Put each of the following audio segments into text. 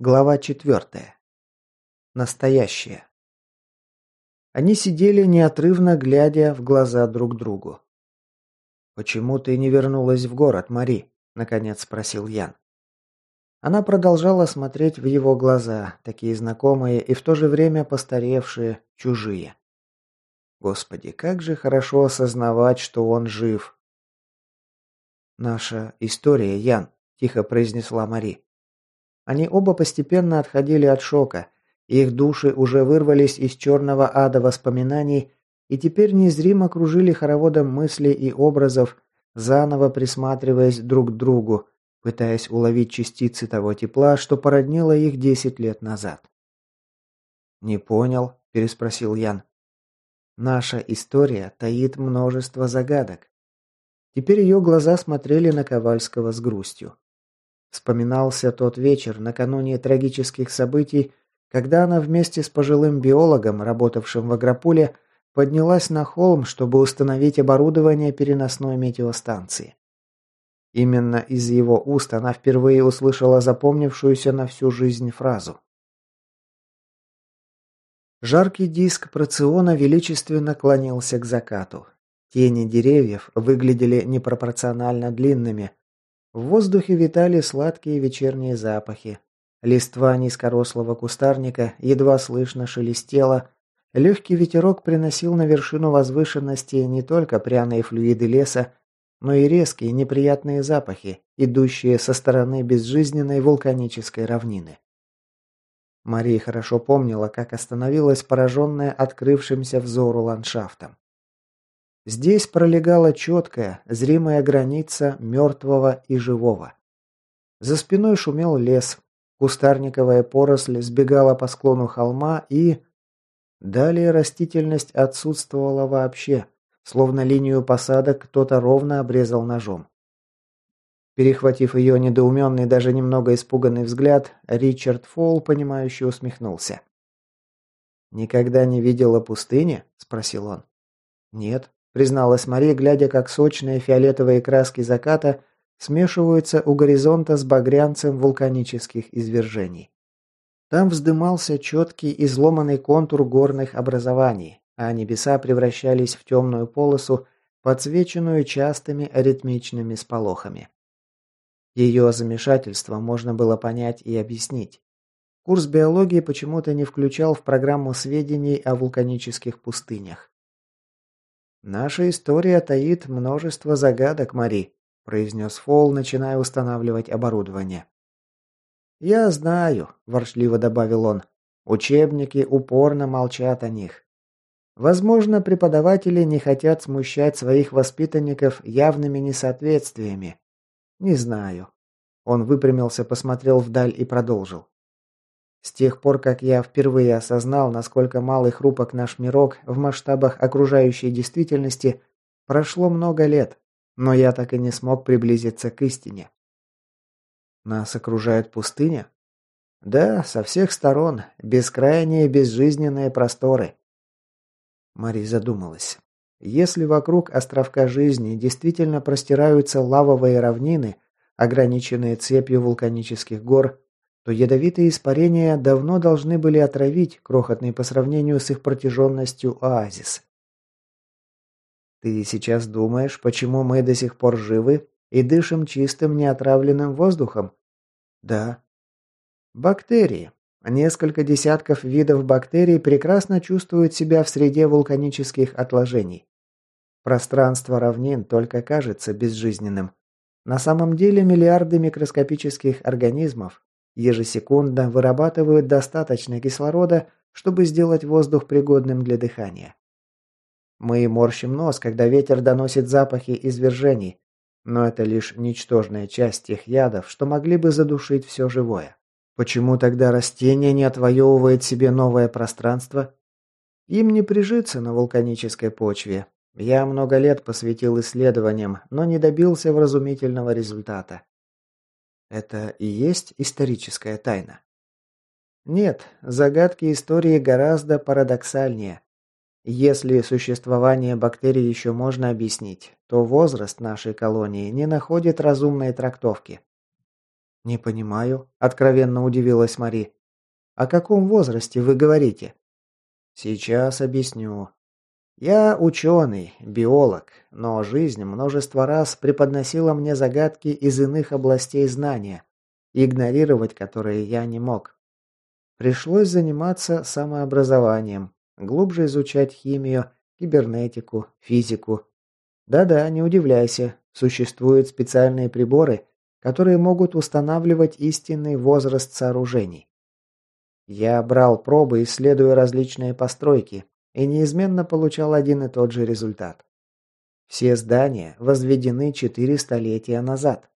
Глава четвертая. Настоящее. Они сидели неотрывно, глядя в глаза друг другу. «Почему ты не вернулась в город, Мари?» – наконец спросил Ян. Она продолжала смотреть в его глаза, такие знакомые и в то же время постаревшие, чужие. Господи, как же хорошо осознавать, что он жив. «Наша история, Ян», – тихо произнесла Мари. Они оба постепенно отходили от шока. Их души уже вырвались из черного ада воспоминаний и теперь незримо кружили хороводом мыслей и образов, заново присматриваясь друг к другу, пытаясь уловить частицы того тепла, что породнило их десять лет назад. «Не понял», – переспросил Ян. «Наша история таит множество загадок». Теперь ее глаза смотрели на Ковальского с грустью. Вспоминался тот вечер накануне трагических событий, когда она вместе с пожилым биологом, работавшим в Агропуле, поднялась на холм, чтобы установить оборудование переносной метеостанции. Именно из его уст она впервые услышала запомнившуюся на всю жизнь фразу. Жаркий диск проциона величественно клонился к закату. Тени деревьев выглядели непропорционально длинными, в воздухе витали сладкие вечерние запахи. Листва низкорослого кустарника едва слышно шелестела. Легкий ветерок приносил на вершину возвышенности не только пряные флюиды леса, но и резкие неприятные запахи, идущие со стороны безжизненной вулканической равнины. Мария хорошо помнила, как остановилась пораженная открывшимся взору ландшафтом. Здесь пролегала четкая, зримая граница мертвого и живого. За спиной шумел лес, кустарниковая поросль сбегала по склону холма и... Далее растительность отсутствовала вообще, словно линию посадок кто-то ровно обрезал ножом. Перехватив ее недоуменный, даже немного испуганный взгляд, Ричард Фолл, понимающе усмехнулся. «Никогда не видела пустыни?» – спросил он. «Нет», призналась Мария, глядя, как сочные фиолетовые краски заката смешиваются у горизонта с багрянцем вулканических извержений. Там вздымался четкий изломанный контур горных образований, а небеса превращались в темную полосу, подсвеченную частыми аритмичными сполохами. Ее замешательство можно было понять и объяснить. Курс биологии почему-то не включал в программу сведений о вулканических пустынях. «Наша история таит множество загадок, Мари», – произнес Фол, начиная устанавливать оборудование. «Я знаю», – ворчливо добавил он. «Учебники упорно молчат о них. Возможно, преподаватели не хотят смущать своих воспитанников явными несоответствиями. Не знаю». Он выпрямился, посмотрел вдаль и продолжил. С тех пор, как я впервые осознал, насколько малый хрупок наш мирок в масштабах окружающей действительности, прошло много лет, но я так и не смог приблизиться к истине. Нас окружает пустыня? Да, со всех сторон, бескрайние безжизненные просторы. Мари задумалась. Если вокруг островка жизни действительно простираются лавовые равнины, ограниченные цепью вулканических гор, то ядовитые испарения давно должны были отравить крохотный по сравнению с их протяженностью оазис. Ты сейчас думаешь, почему мы до сих пор живы и дышим чистым неотравленным воздухом? Да. Бактерии. Несколько десятков видов бактерий прекрасно чувствуют себя в среде вулканических отложений. Пространство равнин только кажется безжизненным. На самом деле миллиарды микроскопических организмов ежесекундно вырабатывают достаточно кислорода, чтобы сделать воздух пригодным для дыхания. Мы морщим нос, когда ветер доносит запахи извержений, но это лишь ничтожная часть тех ядов, что могли бы задушить все живое. Почему тогда растение не отвоевывает себе новое пространство? Им не прижиться на вулканической почве. Я много лет посвятил исследованиям, но не добился вразумительного результата. Это и есть историческая тайна? Нет, загадки истории гораздо парадоксальнее. Если существование бактерий еще можно объяснить, то возраст нашей колонии не находит разумной трактовки. «Не понимаю», – откровенно удивилась Мари. «О каком возрасте вы говорите?» «Сейчас объясню. Я ученый, биолог, но жизнь множество раз преподносила мне загадки из иных областей знания, игнорировать которые я не мог. Пришлось заниматься самообразованием, глубже изучать химию, кибернетику, физику. Да-да, не удивляйся, существуют специальные приборы, которые могут устанавливать истинный возраст сооружений. Я брал пробы, исследуя различные постройки, и неизменно получал один и тот же результат. Все здания возведены четыре столетия назад.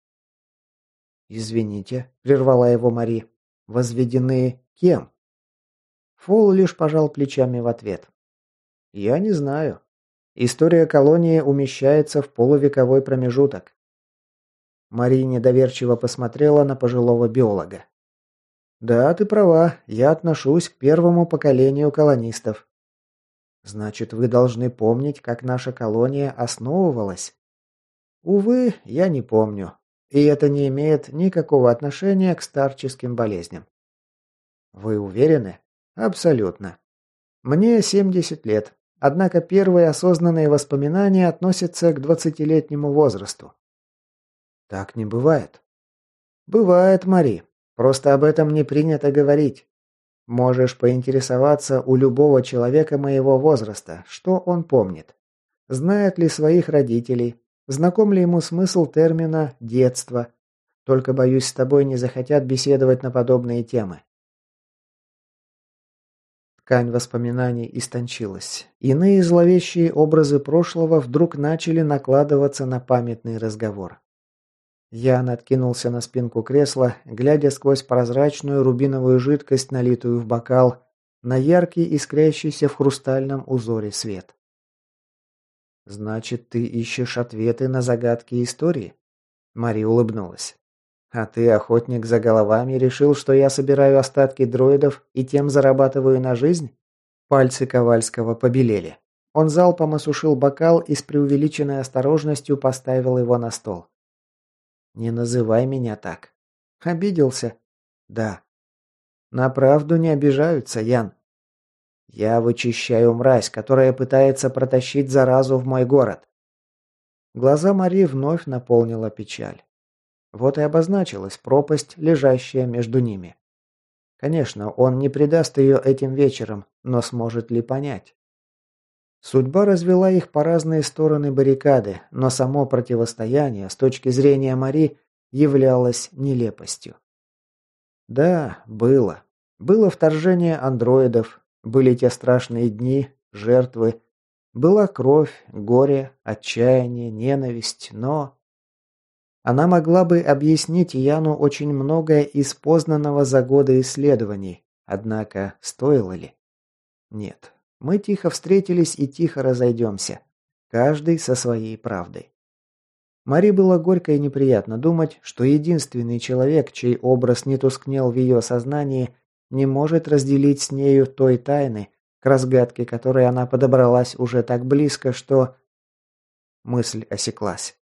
«Извините», – прервала его Мари. «Возведены кем?» Фол лишь пожал плечами в ответ. «Я не знаю. История колонии умещается в полувековой промежуток». Мари недоверчиво посмотрела на пожилого биолога. «Да, ты права. Я отношусь к первому поколению колонистов». «Значит, вы должны помнить, как наша колония основывалась?» «Увы, я не помню. И это не имеет никакого отношения к старческим болезням». «Вы уверены?» «Абсолютно. Мне 70 лет. Однако первые осознанные воспоминания относятся к двадцатилетнему возрасту». «Так не бывает». «Бывает, Мари. Просто об этом не принято говорить. Можешь поинтересоваться у любого человека моего возраста, что он помнит. Знает ли своих родителей, знаком ли ему смысл термина «детство». Только, боюсь, с тобой не захотят беседовать на подобные темы. Ткань воспоминаний истончилась. Иные зловещие образы прошлого вдруг начали накладываться на памятный разговор. Ян откинулся на спинку кресла, глядя сквозь прозрачную рубиновую жидкость, налитую в бокал, на яркий, искрящийся в хрустальном узоре свет. «Значит, ты ищешь ответы на загадки истории?» Мари улыбнулась. «А ты, охотник за головами, решил, что я собираю остатки дроидов и тем зарабатываю на жизнь?» Пальцы Ковальского побелели. Он залпом осушил бокал и с преувеличенной осторожностью поставил его на стол. Не называй меня так. Обиделся? Да. На правду не обижаются, Ян. Я вычищаю мразь, которая пытается протащить заразу в мой город. Глаза Мари вновь наполнила печаль. Вот и обозначилась пропасть, лежащая между ними. Конечно, он не предаст ее этим вечером, но сможет ли понять? Судьба развела их по разные стороны баррикады, но само противостояние с точки зрения Мари являлось нелепостью. Да, было. Было вторжение андроидов, были те страшные дни, жертвы, была кровь, горе, отчаяние, ненависть, но... Она могла бы объяснить Яну очень многое из познанного за годы исследований, однако стоило ли? Нет, мы тихо встретились и тихо разойдемся. Каждый со своей правдой. Мари было горько и неприятно думать, что единственный человек, чей образ не тускнел в ее сознании, не может разделить с нею той тайны, к разгадке которой она подобралась уже так близко, что... Мысль осеклась.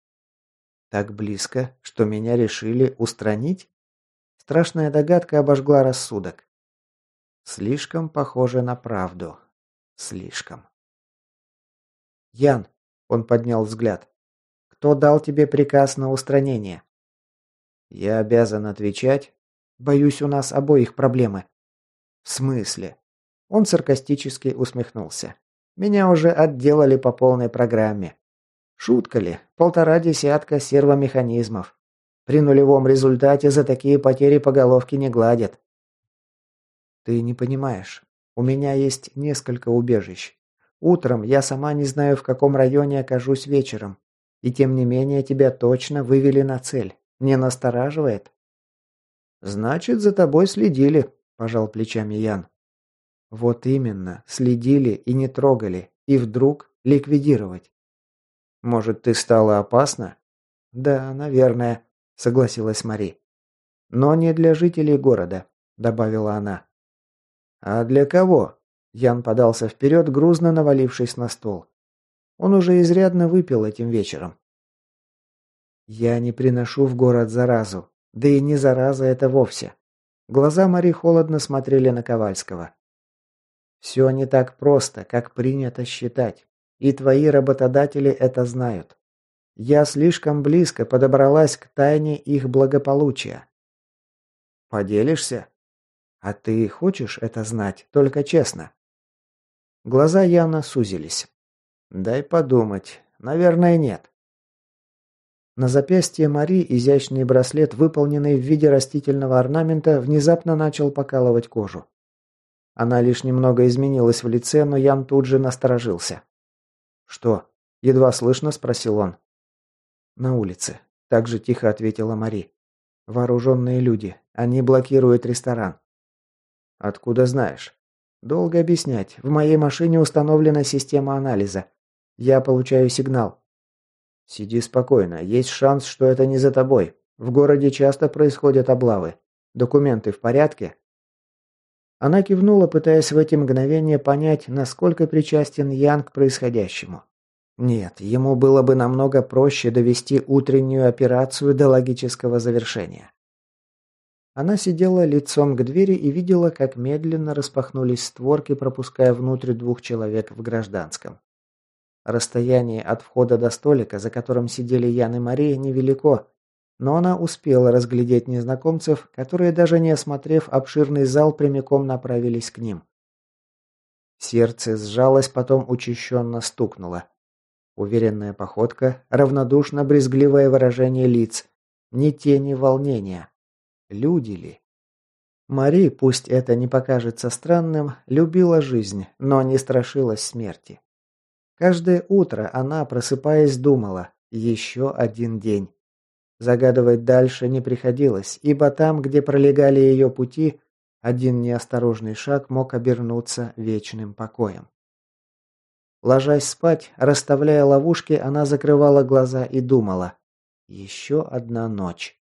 Так близко, что меня решили устранить? Страшная догадка обожгла рассудок. Слишком похоже на правду. Слишком. «Ян», — он поднял взгляд, — «кто дал тебе приказ на устранение?» «Я обязан отвечать. Боюсь, у нас обоих проблемы». «В смысле?» Он саркастически усмехнулся. «Меня уже отделали по полной программе. Шутка ли? Полтора десятка сервомеханизмов. При нулевом результате за такие потери по головке не гладят». «Ты не понимаешь. У меня есть несколько убежищ. Утром я сама не знаю, в каком районе окажусь вечером. И тем не менее тебя точно вывели на цель. Не настораживает? Значит, за тобой следили, пожал плечами Ян. Вот именно, следили и не трогали, и вдруг ликвидировать. Может, ты стала опасна? Да, наверное, согласилась Мари. Но не для жителей города, добавила она. «А для кого?» Ян подался вперед, грузно навалившись на стол. Он уже изрядно выпил этим вечером. «Я не приношу в город заразу. Да и не зараза это вовсе. Глаза Мари холодно смотрели на Ковальского. Все не так просто, как принято считать. И твои работодатели это знают. Я слишком близко подобралась к тайне их благополучия. Поделишься? А ты хочешь это знать, только честно? Глаза Яна сузились. Дай подумать. Наверное, нет. На запястье Мари изящный браслет, выполненный в виде растительного орнамента, внезапно начал покалывать кожу. Она лишь немного изменилась в лице, но Ян тут же насторожился. «Что?» – едва слышно спросил он. «На улице», – так же тихо ответила Мари. «Вооруженные люди. Они блокируют ресторан». «Откуда знаешь?» «Долго объяснять. В моей машине установлена система анализа. Я получаю сигнал». «Сиди спокойно. Есть шанс, что это не за тобой. В городе часто происходят облавы. Документы в порядке?» Она кивнула, пытаясь в эти мгновения понять, насколько причастен Ян к происходящему. Нет, ему было бы намного проще довести утреннюю операцию до логического завершения. Она сидела лицом к двери и видела, как медленно распахнулись створки, пропуская внутрь двух человек в гражданском. Расстояние от входа до столика, за которым сидели Ян и Мария, невелико, но она успела разглядеть незнакомцев, которые, даже не осмотрев обширный зал, прямиком направились к ним. Сердце сжалось, потом учащенно стукнуло. Уверенная походка, равнодушно-брезгливое выражение лиц, ни тени волнения. Люди ли? Мари, пусть это не покажется странным, любила жизнь, но не страшилась смерти. Каждое утро она, просыпаясь, думала «Еще один день». Загадывать дальше не приходилось, ибо там, где пролегали ее пути, один неосторожный шаг мог обернуться вечным покоем. Ложась спать, расставляя ловушки, она закрывала глаза и думала. Еще одна ночь.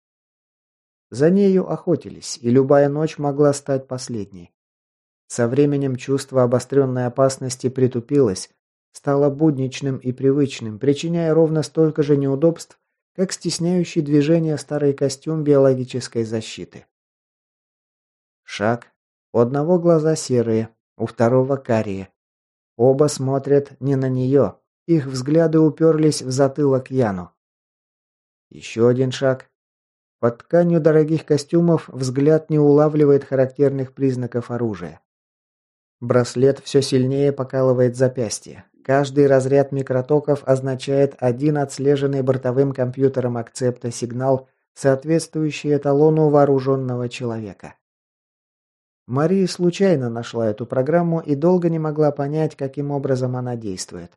За нею охотились, и любая ночь могла стать последней. Со временем чувство обостренной опасности притупилось, стало будничным и привычным, причиняя ровно столько же неудобств, как стесняющий движение старый костюм биологической защиты. Шаг. У одного глаза серые, у второго карие. Оба смотрят не на нее, их взгляды уперлись в затылок Яну. Еще один шаг. Под тканью дорогих костюмов взгляд не улавливает характерных признаков оружия. Браслет все сильнее покалывает запястье. Каждый разряд микротоков означает один отслеженный бортовым компьютером акцепта сигнал, соответствующий эталону вооруженного человека. Мария случайно нашла эту программу и долго не могла понять, каким образом она действует.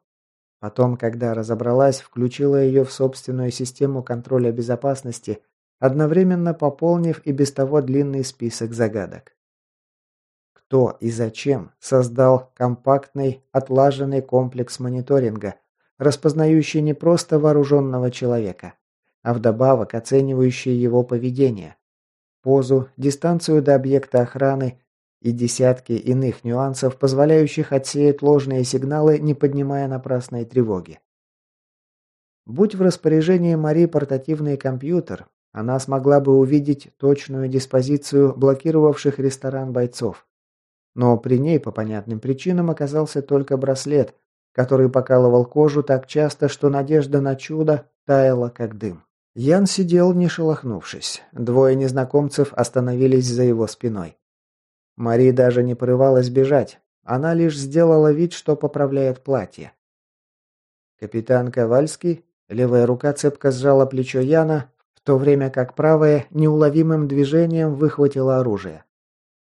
Потом, когда разобралась, включила ее в собственную систему контроля безопасности, одновременно пополнив и без того длинный список загадок кто и зачем создал компактный, отлаженный комплекс мониторинга, распознающий не просто вооруженного человека, а вдобавок оценивающий его поведение, позу, дистанцию до объекта охраны и десятки иных нюансов, позволяющих отсеять ложные сигналы, не поднимая напрасной тревоги. Будь в распоряжении Мари портативный компьютер, она смогла бы увидеть точную диспозицию блокировавших ресторан бойцов. Но при ней по понятным причинам оказался только браслет, который покалывал кожу так часто, что надежда на чудо таяла как дым. Ян сидел, не шелохнувшись. Двое незнакомцев остановились за его спиной. Мари даже не порывалась бежать. Она лишь сделала вид, что поправляет платье. Капитан Ковальский, левая рука цепко сжала плечо Яна, в то время как правая неуловимым движением выхватила оружие.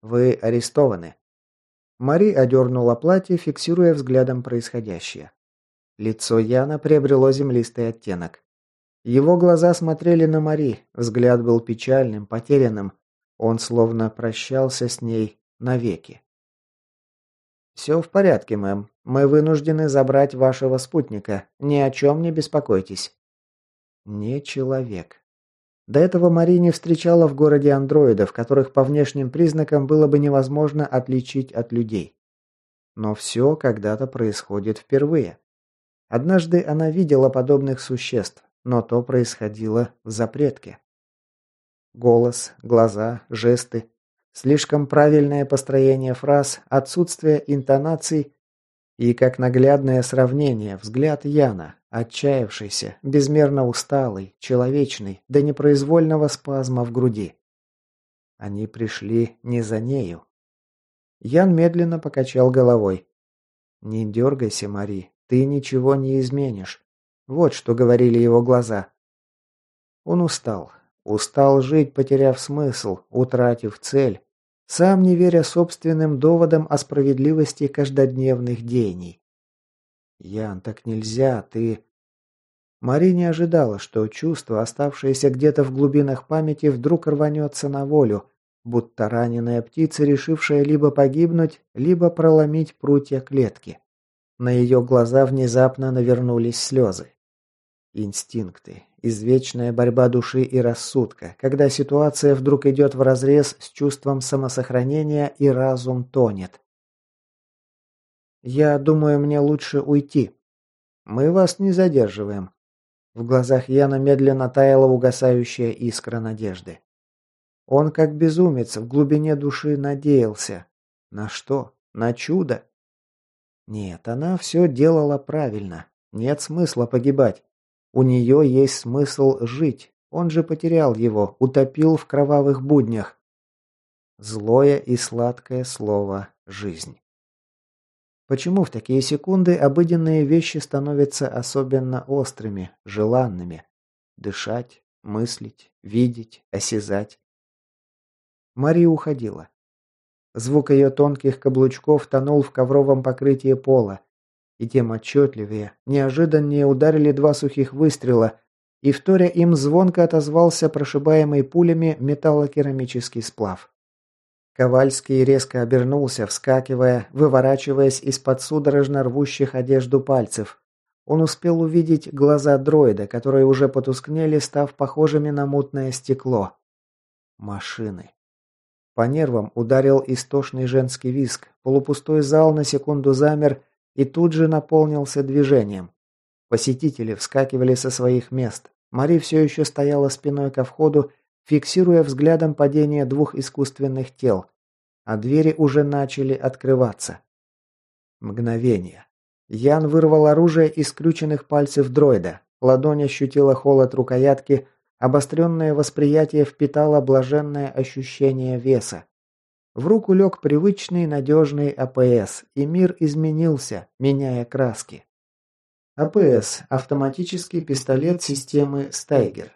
«Вы арестованы. Мари одернула платье, фиксируя взглядом происходящее. Лицо Яна приобрело землистый оттенок. Его глаза смотрели на Мари, взгляд был печальным, потерянным. Он словно прощался с ней навеки. «Все в порядке, мэм. Мы вынуждены забрать вашего спутника. Ни о чем не беспокойтесь». «Не человек. До этого Мари не встречала в городе андроидов, которых по внешним признакам было бы невозможно отличить от людей. Но все когда-то происходит впервые. Однажды она видела подобных существ, но то происходило в запретке. Голос, глаза, жесты. Слишком правильное построение фраз, отсутствие интонаций и, как наглядное сравнение, взгляд Яна, отчаявшийся, безмерно усталый, человечный, до непроизвольного спазма в груди. Они пришли не за нею. Ян медленно покачал головой. «Не дергайся, Мари, ты ничего не изменишь». Вот что говорили его глаза. Он устал. Устал жить, потеряв смысл, утратив цель, сам не веря собственным доводам о справедливости каждодневных деяний. «Ян, так нельзя, ты...» Мари не ожидала, что чувство, оставшееся где-то в глубинах памяти, вдруг рванется на волю, будто раненая птица, решившая либо погибнуть, либо проломить прутья клетки. На ее глаза внезапно навернулись слезы. Инстинкты, извечная борьба души и рассудка, когда ситуация вдруг идет вразрез с чувством самосохранения и разум тонет. «Я думаю, мне лучше уйти. Мы вас не задерживаем». В глазах Яна медленно таяла угасающая искра надежды. Он, как безумец, в глубине души надеялся. На что? На чудо? Нет, она все делала правильно. Нет смысла погибать. У нее есть смысл жить. Он же потерял его, утопил в кровавых буднях. Злое и сладкое слово «жизнь». Почему в такие секунды обыденные вещи становятся особенно острыми, желанными? Дышать, мыслить, видеть, осязать. Мария уходила. Звук ее тонких каблучков тонул в ковровом покрытии пола, и тем отчетливее, неожиданнее ударили два сухих выстрела, и вторя им звонко отозвался прошибаемый пулями металлокерамический сплав. Ковальский резко обернулся, вскакивая, выворачиваясь из-под судорожно рвущих одежду пальцев. Он успел увидеть глаза дроида, которые уже потускнели, став похожими на мутное стекло. Машины. По нервам ударил истошный женский виск. Полупустой зал на секунду замер, и тут же наполнился движением. Посетители вскакивали со своих мест. Мари все еще стояла спиной ко входу, фиксируя взглядом падение двух искусственных тел, а двери уже начали открываться. Мгновение. Ян вырвал оружие из скрюченных пальцев дроида. Ладонь ощутила холод рукоятки, обостренное восприятие впитало блаженное ощущение веса. В руку лег привычный надежный АПС, и мир изменился, меняя краски. АПС – автоматический пистолет системы Стайгер.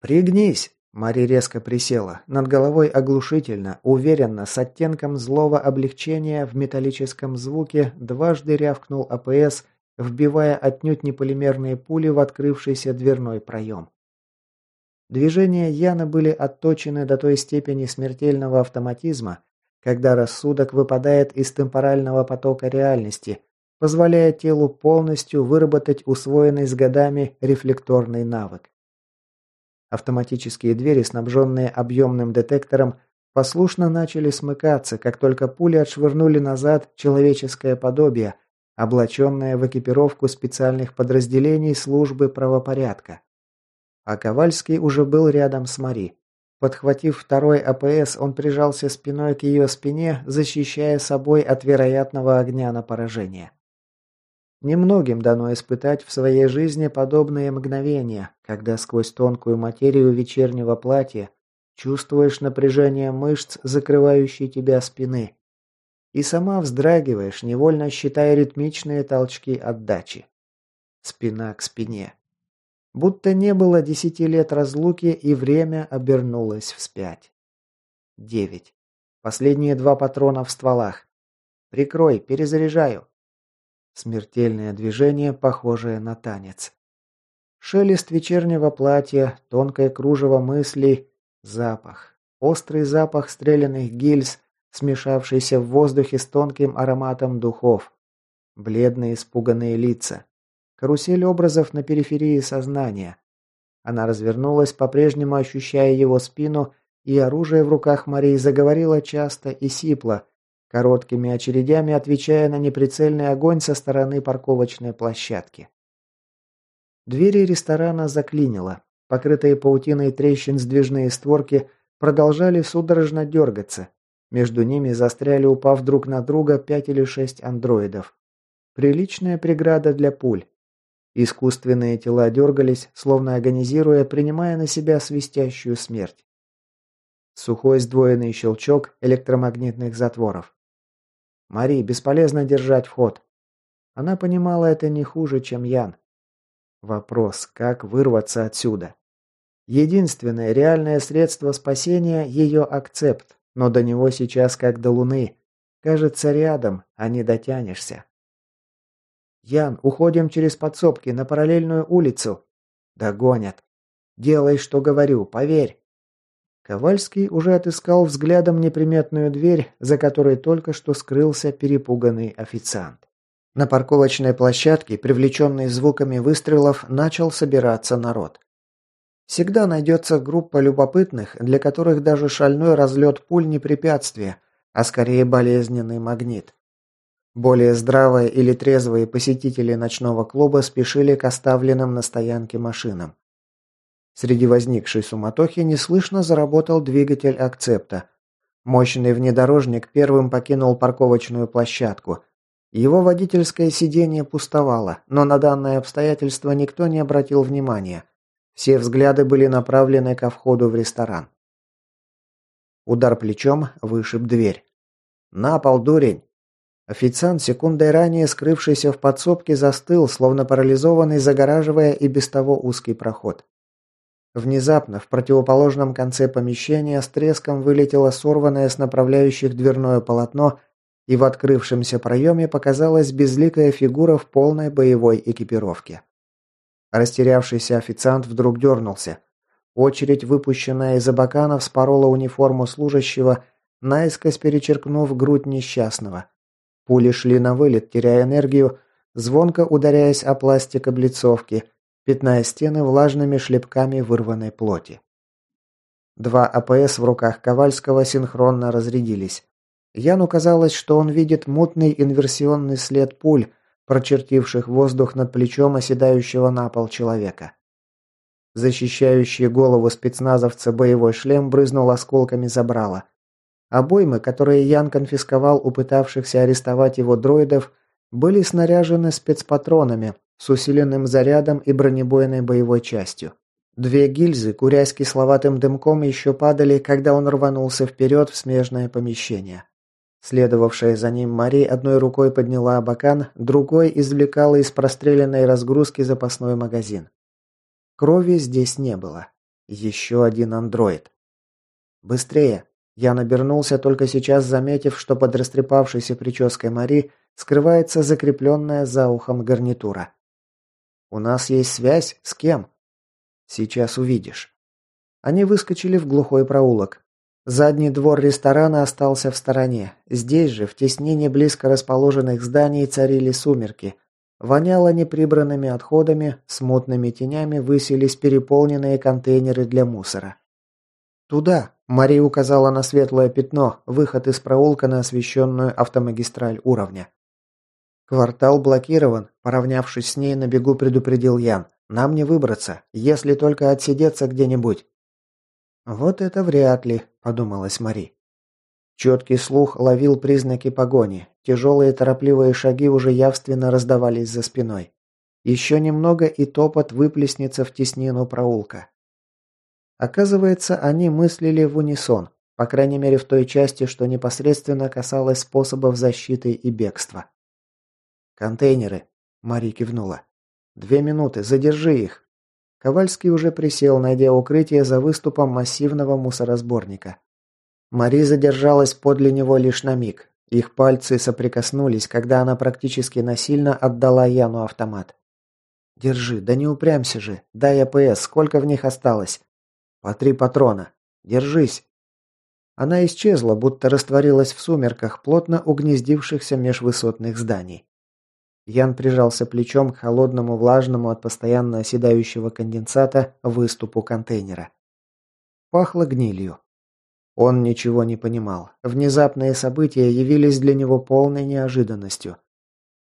«Пригнись!» – Мари резко присела. Над головой оглушительно, уверенно, с оттенком злого облегчения в металлическом звуке дважды рявкнул АПС, вбивая отнюдь не полимерные пули в открывшийся дверной проем. Движения Яна были отточены до той степени смертельного автоматизма, когда рассудок выпадает из темпорального потока реальности, позволяя телу полностью выработать усвоенный с годами рефлекторный навык. Автоматические двери, снабженные объемным детектором, послушно начали смыкаться, как только пули отшвырнули назад человеческое подобие, облаченное в экипировку специальных подразделений службы правопорядка. А Ковальский уже был рядом с Мари. Подхватив второй АПС, он прижался спиной к ее спине, защищая собой от вероятного огня на поражение. Немногим дано испытать в своей жизни подобные мгновения, когда сквозь тонкую материю вечернего платья чувствуешь напряжение мышц, закрывающей тебя спины, и сама вздрагиваешь, невольно считая ритмичные толчки отдачи. Спина к спине. Будто не было десяти лет разлуки, и время обернулось вспять. Девять. Последние два патрона в стволах. Прикрой, перезаряжаю. Смертельное движение, похожее на танец. Шелест вечернего платья, тонкое кружево мыслей, запах. Острый запах стрелянных гильз, смешавшийся в воздухе с тонким ароматом духов. Бледные испуганные лица. Карусель образов на периферии сознания. Она развернулась, по-прежнему ощущая его спину, и оружие в руках Марии заговорило часто и сипло, короткими очередями отвечая на неприцельный огонь со стороны парковочной площадки. Двери ресторана заклинило. покрытые паутиной трещин сдвижные створки, продолжали судорожно дергаться. Между ними застряли, упав друг на друга, пять или шесть андроидов. Приличная преграда для пуль. Искусственные тела дергались, словно агонизируя, принимая на себя свистящую смерть. Сухой сдвоенный щелчок электромагнитных затворов. «Мари, бесполезно держать вход». Она понимала это не хуже, чем Ян. Вопрос, как вырваться отсюда? Единственное реальное средство спасения – ее акцепт, но до него сейчас как до луны. Кажется, рядом, а не дотянешься. «Ян, уходим через подсобки на параллельную улицу». «Догонят». «Делай, что говорю, поверь». Ковальский уже отыскал взглядом неприметную дверь, за которой только что скрылся перепуганный официант. На парковочной площадке, привлеченный звуками выстрелов, начал собираться народ. Всегда найдется группа любопытных, для которых даже шальной разлет пуль не препятствие, а скорее болезненный магнит. Более здравые или трезвые посетители ночного клуба спешили к оставленным на стоянке машинам. Среди возникшей суматохи неслышно заработал двигатель акцепта. Мощный внедорожник первым покинул парковочную площадку. Его водительское сиденье пустовало, но на данное обстоятельство никто не обратил внимания. Все взгляды были направлены ко входу в ресторан. Удар плечом вышиб дверь. «На пол, дурень!» Официант, секундой ранее скрывшийся в подсобке, застыл, словно парализованный, загораживая и без того узкий проход. Внезапно в противоположном конце помещения с треском вылетело сорванное с направляющих дверное полотно, и в открывшемся проеме показалась безликая фигура в полной боевой экипировке. Растерявшийся официант вдруг дернулся. Очередь, выпущенная из абакана, вспорола униформу служащего, наискось перечеркнув грудь несчастного – Пули шли на вылет, теряя энергию, звонко ударяясь о пластик облицовки, пятная стены влажными шлепками вырванной плоти. Два АПС в руках Ковальского синхронно разрядились. Яну казалось, что он видит мутный инверсионный след пуль, прочертивших воздух над плечом оседающего на пол человека. Защищающий голову спецназовца боевой шлем брызнул осколками забрала – Обоймы, которые Ян конфисковал у пытавшихся арестовать его дроидов, были снаряжены спецпатронами с усиленным зарядом и бронебойной боевой частью. Две гильзы, курясь кисловатым дымком, еще падали, когда он рванулся вперед в смежное помещение. Следовавшая за ним Мари одной рукой подняла абакан, другой извлекала из простреленной разгрузки запасной магазин. Крови здесь не было. Еще один андроид. «Быстрее!» Я набернулся, только сейчас заметив, что под растрепавшейся прической Мари скрывается закрепленная за ухом гарнитура. «У нас есть связь? С кем?» «Сейчас увидишь». Они выскочили в глухой проулок. Задний двор ресторана остался в стороне. Здесь же, в теснении близко расположенных зданий, царили сумерки. Воняло неприбранными отходами, смутными тенями высились переполненные контейнеры для мусора. «Туда!» – Мария указала на светлое пятно, выход из проулка на освещенную автомагистраль уровня. «Квартал блокирован», – поравнявшись с ней, на бегу предупредил Ян. «Нам не выбраться, если только отсидеться где-нибудь». «Вот это вряд ли», – подумалась Мари. Четкий слух ловил признаки погони. Тяжелые торопливые шаги уже явственно раздавались за спиной. Еще немного и топот выплеснется в теснину проулка. Оказывается, они мыслили в унисон, по крайней мере в той части, что непосредственно касалось способов защиты и бегства. «Контейнеры», – Мари кивнула. «Две минуты, задержи их». Ковальский уже присел, найдя укрытие за выступом массивного мусоросборника. Мари задержалась подле него лишь на миг. Их пальцы соприкоснулись, когда она практически насильно отдала Яну автомат. «Держи, да не упрямься же. Дай АПС, сколько в них осталось?» По три патрона. Держись. Она исчезла, будто растворилась в сумерках, плотно угнездившихся меж высотных зданий. Ян прижался плечом к холодному, влажному от постоянно оседающего конденсата выступу контейнера. Пахло гнилью. Он ничего не понимал. Внезапные события явились для него полной неожиданностью.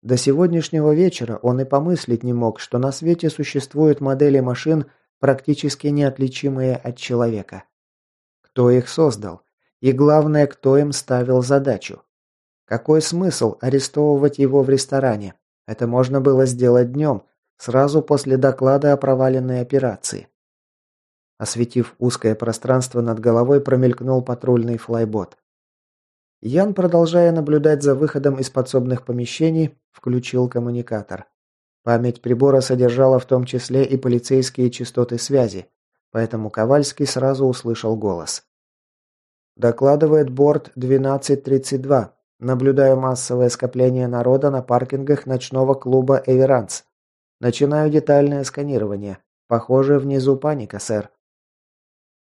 До сегодняшнего вечера он и помыслить не мог, что на свете существуют модели машин, практически неотличимые от человека. Кто их создал? И главное, кто им ставил задачу? Какой смысл арестовывать его в ресторане? Это можно было сделать днем, сразу после доклада о проваленной операции. Осветив узкое пространство над головой, промелькнул патрульный флайбот. Ян, продолжая наблюдать за выходом из подсобных помещений, включил коммуникатор. Память прибора содержала в том числе и полицейские частоты связи, поэтому Ковальский сразу услышал голос. Докладывает борт 1232. Наблюдаю массовое скопление народа на паркингах ночного клуба «Эверанс». Начинаю детальное сканирование. Похоже, внизу паника, сэр.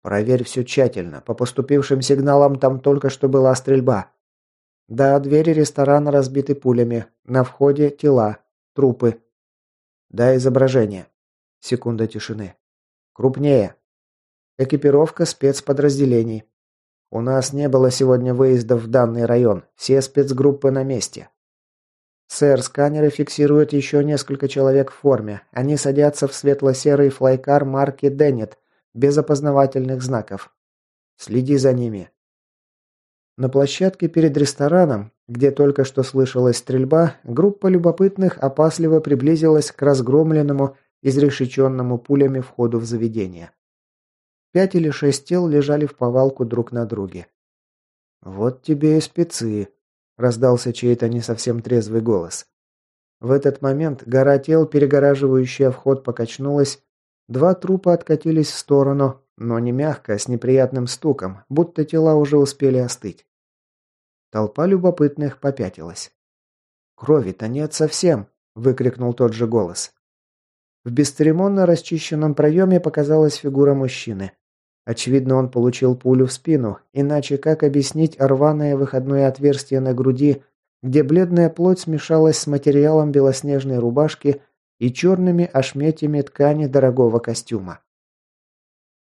Проверь все тщательно. По поступившим сигналам там только что была стрельба. Да, двери ресторана разбиты пулями. На входе тела. Трупы. Да, изображение. Секунда тишины. Крупнее. Экипировка спецподразделений. У нас не было сегодня выездов в данный район. Все спецгруппы на месте. Сэр, сканеры фиксируют еще несколько человек в форме. Они садятся в светло-серый флайкар марки Деннет, без опознавательных знаков. Следи за ними. На площадке перед рестораном, где только что слышалась стрельба, группа любопытных опасливо приблизилась к разгромленному, изрешеченному пулями входу в заведение. Пять или шесть тел лежали в повалку друг на друге. «Вот тебе и спецы», – раздался чей-то не совсем трезвый голос. В этот момент гора тел, перегораживающая вход, покачнулась, два трупа откатились в сторону, но не мягко, а с неприятным стуком, будто тела уже успели остыть. Толпа любопытных попятилась. «Крови-то нет совсем!» – выкрикнул тот же голос. В бесцеремонно расчищенном проеме показалась фигура мужчины. Очевидно, он получил пулю в спину, иначе как объяснить рваное выходное отверстие на груди, где бледная плоть смешалась с материалом белоснежной рубашки и черными ошметьями ткани дорогого костюма.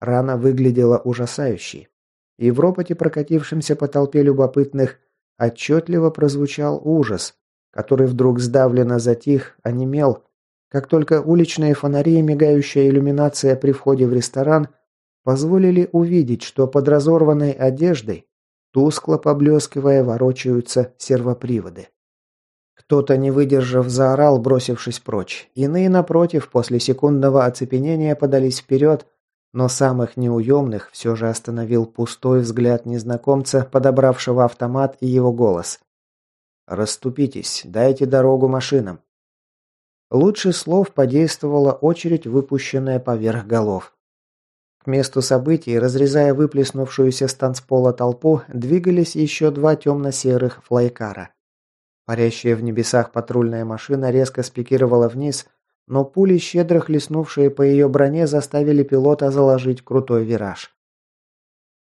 Рана выглядела ужасающей, и в ропоте, прокатившемся по толпе любопытных, отчетливо прозвучал ужас, который вдруг сдавленно затих, онемел, как только уличные фонари и мигающая иллюминация при входе в ресторан – позволили увидеть, что под разорванной одеждой, тускло поблескивая, ворочаются сервоприводы. Кто-то, не выдержав, заорал, бросившись прочь. Иные, напротив, после секундного оцепенения подались вперед, но самых неуемных все же остановил пустой взгляд незнакомца, подобравшего автомат и его голос. «Раступитесь, дайте дорогу машинам». Лучше слов подействовала очередь, выпущенная поверх голов. К месту событий, разрезая выплеснувшуюся с танцпола толпу, двигались еще два темно-серых флайкара. Парящая в небесах патрульная машина резко спикировала вниз, но пули, щедро хлестнувшие по ее броне, заставили пилота заложить крутой вираж.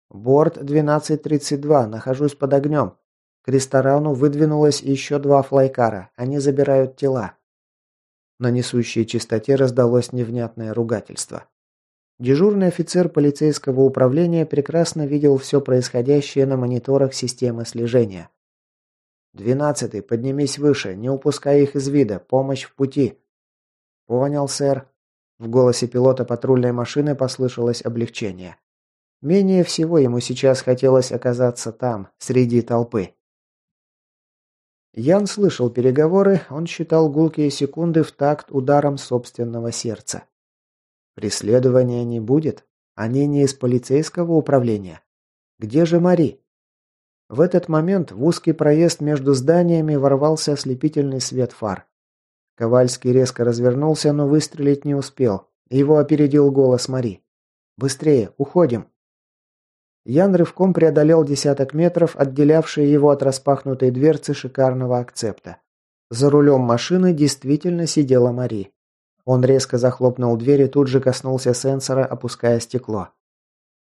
«Борт 1232, нахожусь под огнем. К ресторану выдвинулось еще два флайкара, они забирают тела». На несущей чистоте раздалось невнятное ругательство. Дежурный офицер полицейского управления прекрасно видел все происходящее на мониторах системы слежения. «Двенадцатый, поднимись выше, не упускай их из вида, помощь в пути». «Понял, сэр». В голосе пилота патрульной машины послышалось облегчение. Менее всего ему сейчас хотелось оказаться там, среди толпы. Ян слышал переговоры, он считал гулкие секунды в такт ударом собственного сердца. Преследования не будет. Они не из полицейского управления. Где же Мари? В этот момент в узкий проезд между зданиями ворвался ослепительный свет фар. Ковальский резко развернулся, но выстрелить не успел. Его опередил голос Мари. «Быстрее, уходим!» Ян рывком преодолел десяток метров, отделявшие его от распахнутой дверцы шикарного акцепта. За рулем машины действительно сидела Мари. Он резко захлопнул дверь и тут же коснулся сенсора, опуская стекло.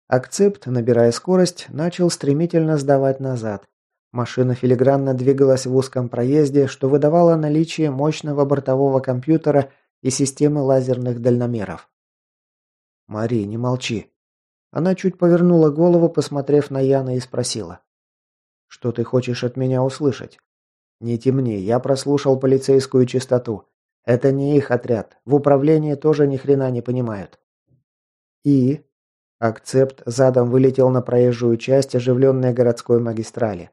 Акцепт, набирая скорость, начал стремительно сдавать назад. Машина филигранно двигалась в узком проезде, что выдавало наличие мощного бортового компьютера и системы лазерных дальномеров. «Мари, не молчи». Она чуть повернула голову, посмотрев на Яна и спросила. «Что ты хочешь от меня услышать?» «Не темни, я прослушал полицейскую частоту. Это не их отряд. В управлении тоже ни хрена не понимают. И... Акцепт задом вылетел на проезжую часть оживленной городской магистрали.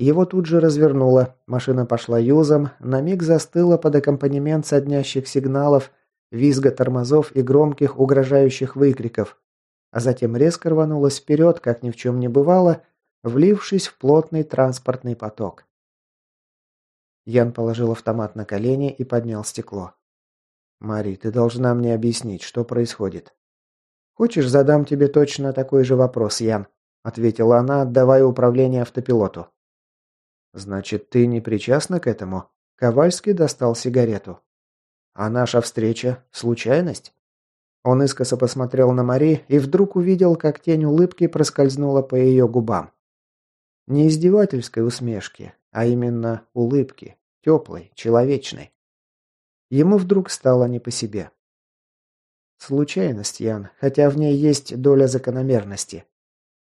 Его тут же развернуло, машина пошла юзом, на миг застыла под аккомпанемент соднящих сигналов, визга тормозов и громких угрожающих выкриков, а затем резко рванулась вперед, как ни в чем не бывало, влившись в плотный транспортный поток. Ян положил автомат на колени и поднял стекло. «Мари, ты должна мне объяснить, что происходит». «Хочешь, задам тебе точно такой же вопрос, Ян?» – ответила она, отдавая управление автопилоту. «Значит, ты не причастна к этому?» Ковальский достал сигарету. «А наша встреча – случайность?» Он искоса посмотрел на Мари и вдруг увидел, как тень улыбки проскользнула по ее губам. Не издевательской усмешки, а именно улыбки, теплой, человечной. Ему вдруг стало не по себе. Случайность, Ян, хотя в ней есть доля закономерности.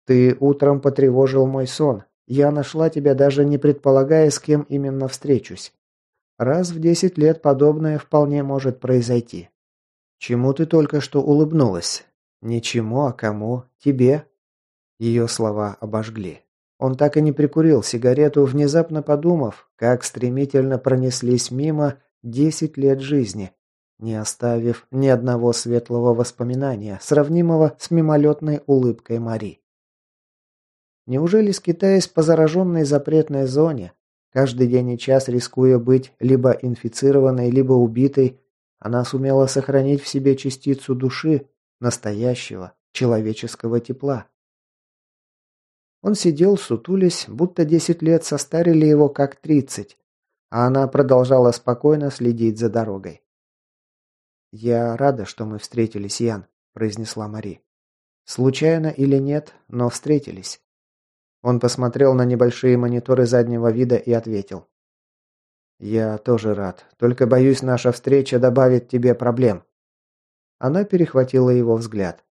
Ты утром потревожил мой сон. Я нашла тебя даже не предполагая, с кем именно встречусь. Раз в десять лет подобное вполне может произойти. Чему ты только что улыбнулась? Ничему, а кому? Тебе? Ее слова обожгли. Он так и не прикурил сигарету, внезапно подумав, как стремительно пронеслись мимо десять лет жизни, не оставив ни одного светлого воспоминания, сравнимого с мимолетной улыбкой Мари. Неужели, скитаясь по зараженной запретной зоне, каждый день и час рискуя быть либо инфицированной, либо убитой, она сумела сохранить в себе частицу души, настоящего, человеческого тепла? Он сидел, сутулясь, будто десять лет состарили его как тридцать, а она продолжала спокойно следить за дорогой. «Я рада, что мы встретились, Ян», – произнесла Мари. «Случайно или нет, но встретились». Он посмотрел на небольшие мониторы заднего вида и ответил. «Я тоже рад, только боюсь, наша встреча добавит тебе проблем». Она перехватила его взгляд.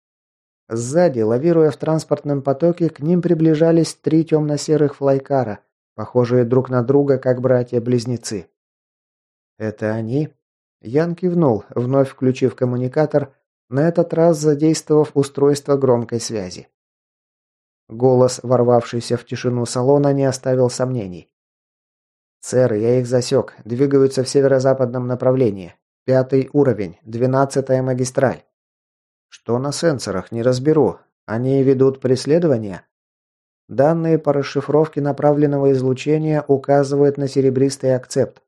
Сзади, лавируя в транспортном потоке, к ним приближались три темно-серых флайкара, похожие друг на друга, как братья-близнецы. «Это они?» Ян кивнул, вновь включив коммуникатор, на этот раз задействовав устройство громкой связи. Голос, ворвавшийся в тишину салона, не оставил сомнений. «Сэр, я их засек. Двигаются в северо-западном направлении. Пятый уровень, двенадцатая магистраль». «Что на сенсорах? Не разберу. Они ведут преследование?» Данные по расшифровке направленного излучения указывают на серебристый акцепт.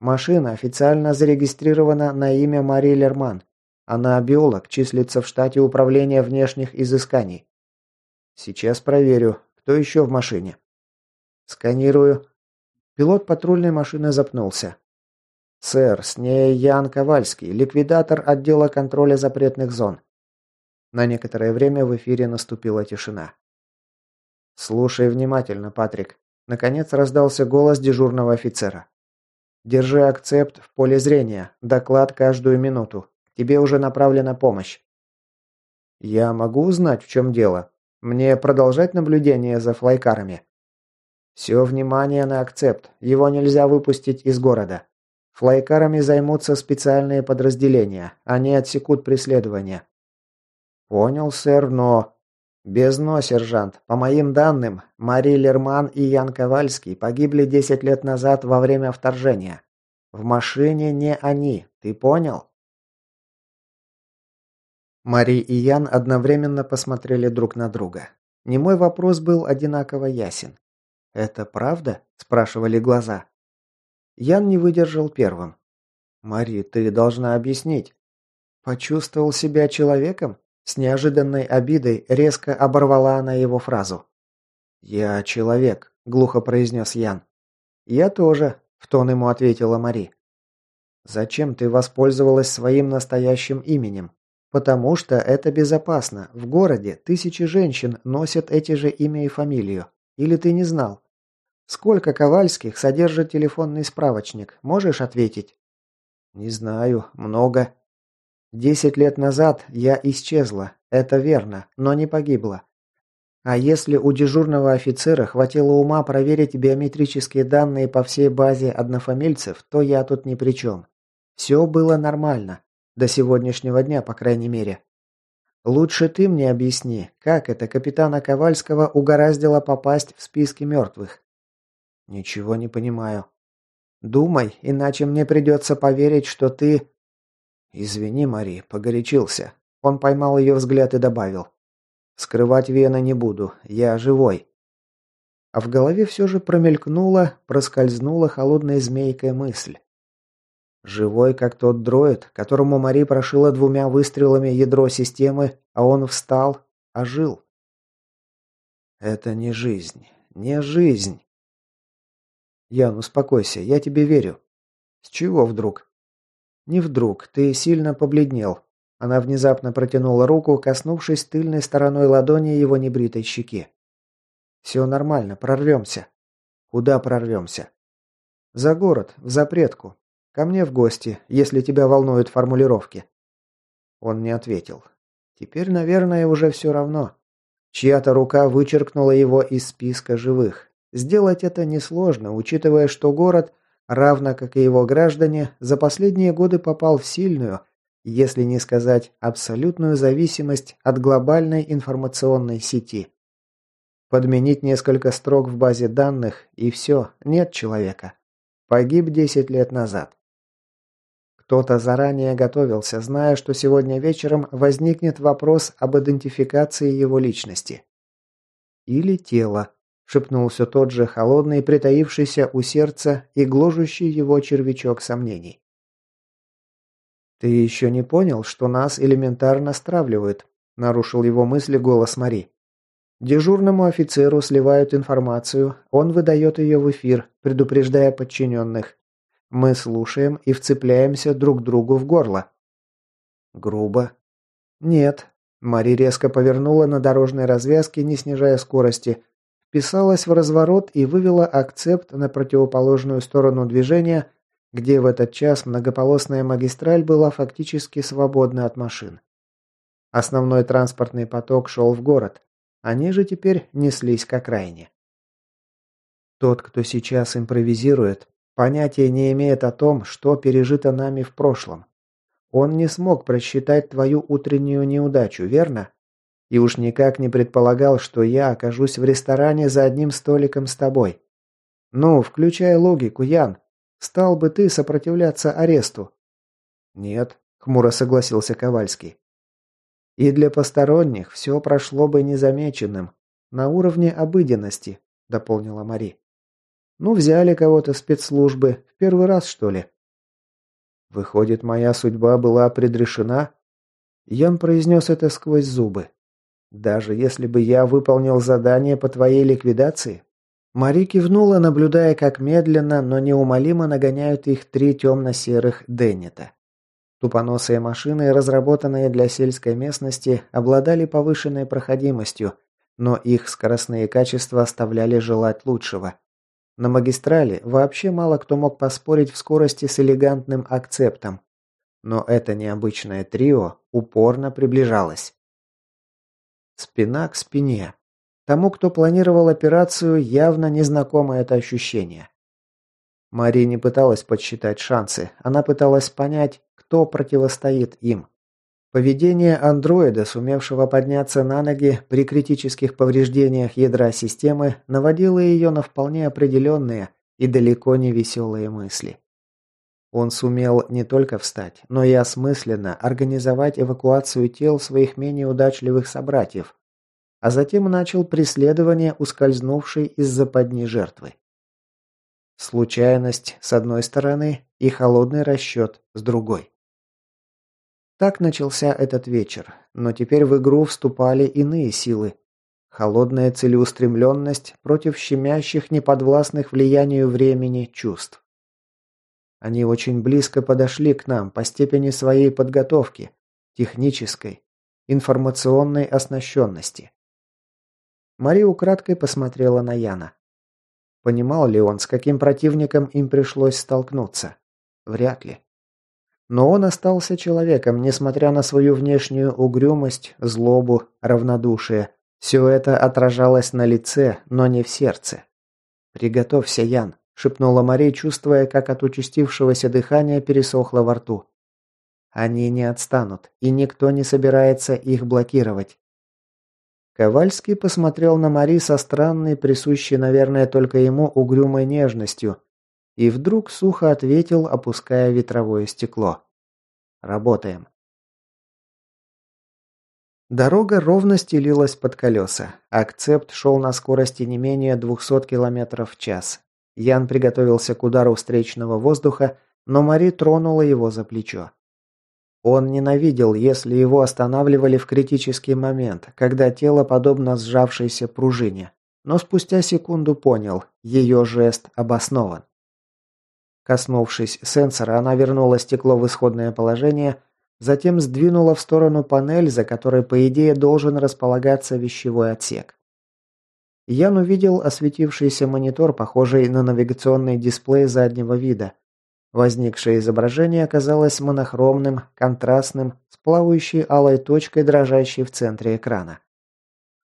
Машина официально зарегистрирована на имя Мари Лерман. Она биолог, числится в штате управления внешних изысканий. Сейчас проверю, кто еще в машине. Сканирую. Пилот патрульной машины запнулся. «Сэр, с ней Ян Ковальский, ликвидатор отдела контроля запретных зон». На некоторое время в эфире наступила тишина. «Слушай внимательно, Патрик». Наконец раздался голос дежурного офицера. «Держи акцепт в поле зрения. Доклад каждую минуту. Тебе уже направлена помощь». «Я могу узнать, в чем дело? Мне продолжать наблюдение за флайкарами?» Все внимание на акцепт. Его нельзя выпустить из города. Флайкарами займутся специальные подразделения. Они отсекут преследование. Понял, сэр, но... Без «но», сержант. По моим данным, Мари Лерман и Ян Ковальский погибли 10 лет назад во время вторжения. В машине не они. Ты понял? Мари и Ян одновременно посмотрели друг на друга. Немой вопрос был одинаково ясен. «Это правда?» – спрашивали глаза. Ян не выдержал первым. «Мари, ты должна объяснить». «Почувствовал себя человеком?» С неожиданной обидой резко оборвала она его фразу. «Я человек», – глухо произнес Ян. «Я тоже», – в тон ему ответила Мари. «Зачем ты воспользовалась своим настоящим именем?» «Потому что это безопасно. В городе тысячи женщин носят эти же имя и фамилию. Или ты не знал? Сколько Ковальских содержит телефонный справочник? Можешь ответить? Не знаю. Много. Десять лет назад я исчезла. Это верно, но не погибла. А если у дежурного офицера хватило ума проверить биометрические данные по всей базе однофамильцев, то я тут ни при чем. Все было нормально. До сегодняшнего дня, по крайней мере. Лучше ты мне объясни, как это капитана Ковальского угораздило попасть в списки мертвых?» «Ничего не понимаю». «Думай, иначе мне придется поверить, что ты...» «Извини, Мари, погорячился». Он поймал ее взгляд и добавил. «Скрывать вены не буду, я живой». А в голове все же промелькнула, проскользнула холодной змейкой мысль. Живой, как тот дроид, которому Мари прошила двумя выстрелами ядро системы, а он встал, ожил. Это не жизнь. Не жизнь. Ян, успокойся, я тебе верю. С чего вдруг? Не вдруг, ты сильно побледнел. Она внезапно протянула руку, коснувшись тыльной стороной ладони его небритой щеки. Все нормально, прорвемся. Куда прорвемся? За город, в запретку. Ко мне в гости, если тебя волнуют формулировки. Он не ответил. Теперь, наверное, уже все равно. Чья-то рука вычеркнула его из списка живых. Сделать это несложно, учитывая, что город, равно как и его граждане, за последние годы попал в сильную, если не сказать абсолютную зависимость от глобальной информационной сети. Подменить несколько строк в базе данных и все, нет человека. Погиб 10 лет назад. Кто-то заранее готовился, зная, что сегодня вечером возникнет вопрос об идентификации его личности. Или тело, шепнул все тот же холодный, притаившийся у сердца и гложущий его червячок сомнений. «Ты еще не понял, что нас элементарно стравливают?» – нарушил его мысли голос Мари. Дежурному офицеру сливают информацию, он выдает ее в эфир, предупреждая подчиненных. Мы слушаем и вцепляемся друг другу в горло. Грубо. Нет. Мари резко повернула на дорожной развязке, не снижая скорости, вписалась в разворот и вывела акцепт на противоположную сторону движения, где в этот час многополосная магистраль была фактически свободна от машин. Основной транспортный поток шел в город. Они же теперь неслись к окраине. Тот, кто сейчас импровизирует, Понятия не имеет о том, что пережито нами в прошлом. Он не смог просчитать твою утреннюю неудачу, верно? И уж никак не предполагал, что я окажусь в ресторане за одним столиком с тобой. Ну, включай логику, Ян. Стал бы ты сопротивляться аресту? Нет, хмуро согласился Ковальский. И для посторонних все прошло бы незамеченным, на уровне обыденности, дополнила Мари. Ну, взяли кого-то спецслужбы. В первый раз, что ли? Выходит, моя судьба была предрешена? Ян произнес это сквозь зубы. Даже если бы я выполнил задание по твоей ликвидации? Мари кивнула, наблюдая, как медленно, но неумолимо нагоняют их три темно-серых Деннета. Тупоносые машины, разработанные для сельской местности, обладали повышенной проходимостью, но их скоростные качества оставляли желать лучшего. На магистрали вообще мало кто мог поспорить в скорости с элегантным акцептом. Но это необычное трио упорно приближалось. Спина к спине. Тому, кто планировал операцию, явно незнакомо это ощущение. Мари не пыталась подсчитать шансы, она пыталась понять, кто противостоит им. Поведение андроида, сумевшего подняться на ноги при критических повреждениях ядра системы, наводило ее на вполне определенные и далеко не веселые мысли. Он сумел не только встать, но и осмысленно организовать эвакуацию тел своих менее удачливых собратьев, а затем начал преследование ускользнувшей из западни жертвы. Случайность с одной стороны и холодный расчет с другой. Так начался этот вечер, но теперь в игру вступали иные силы. Холодная целеустремленность против щемящих, неподвластных влиянию времени чувств. Они очень близко подошли к нам по степени своей подготовки, технической, информационной оснащенности. Мария украдкой посмотрела на Яна. Понимал ли он, с каким противником им пришлось столкнуться? Вряд ли. Но он остался человеком, несмотря на свою внешнюю угрюмость, злобу, равнодушие. Все это отражалось на лице, но не в сердце. «Приготовься, Ян», – шепнула Мария, чувствуя, как от участившегося дыхания пересохло во рту. Они не отстанут, и никто не собирается их блокировать. Ковальский посмотрел на Мари со странной, присущей, наверное, только ему угрюмой нежностью, и вдруг сухо ответил, опуская ветровое стекло. «Работаем». Дорога ровно стелилась под колеса. Акцепт шел на скорости не менее 200 км в час. Ян приготовился к удару встречного воздуха, но Мари тронула его за плечо. Он ненавидел, если его останавливали в критический момент, когда тело подобно сжавшейся пружине. Но спустя секунду понял, ее жест обоснован. Коснувшись сенсора, она вернула стекло в исходное положение – Затем сдвинула в сторону панель, за которой, по идее, должен располагаться вещевой отсек. Ян увидел осветившийся монитор, похожий на навигационный дисплей заднего вида. Возникшее изображение оказалось монохромным, контрастным, с плавающей алой точкой, дрожащей в центре экрана.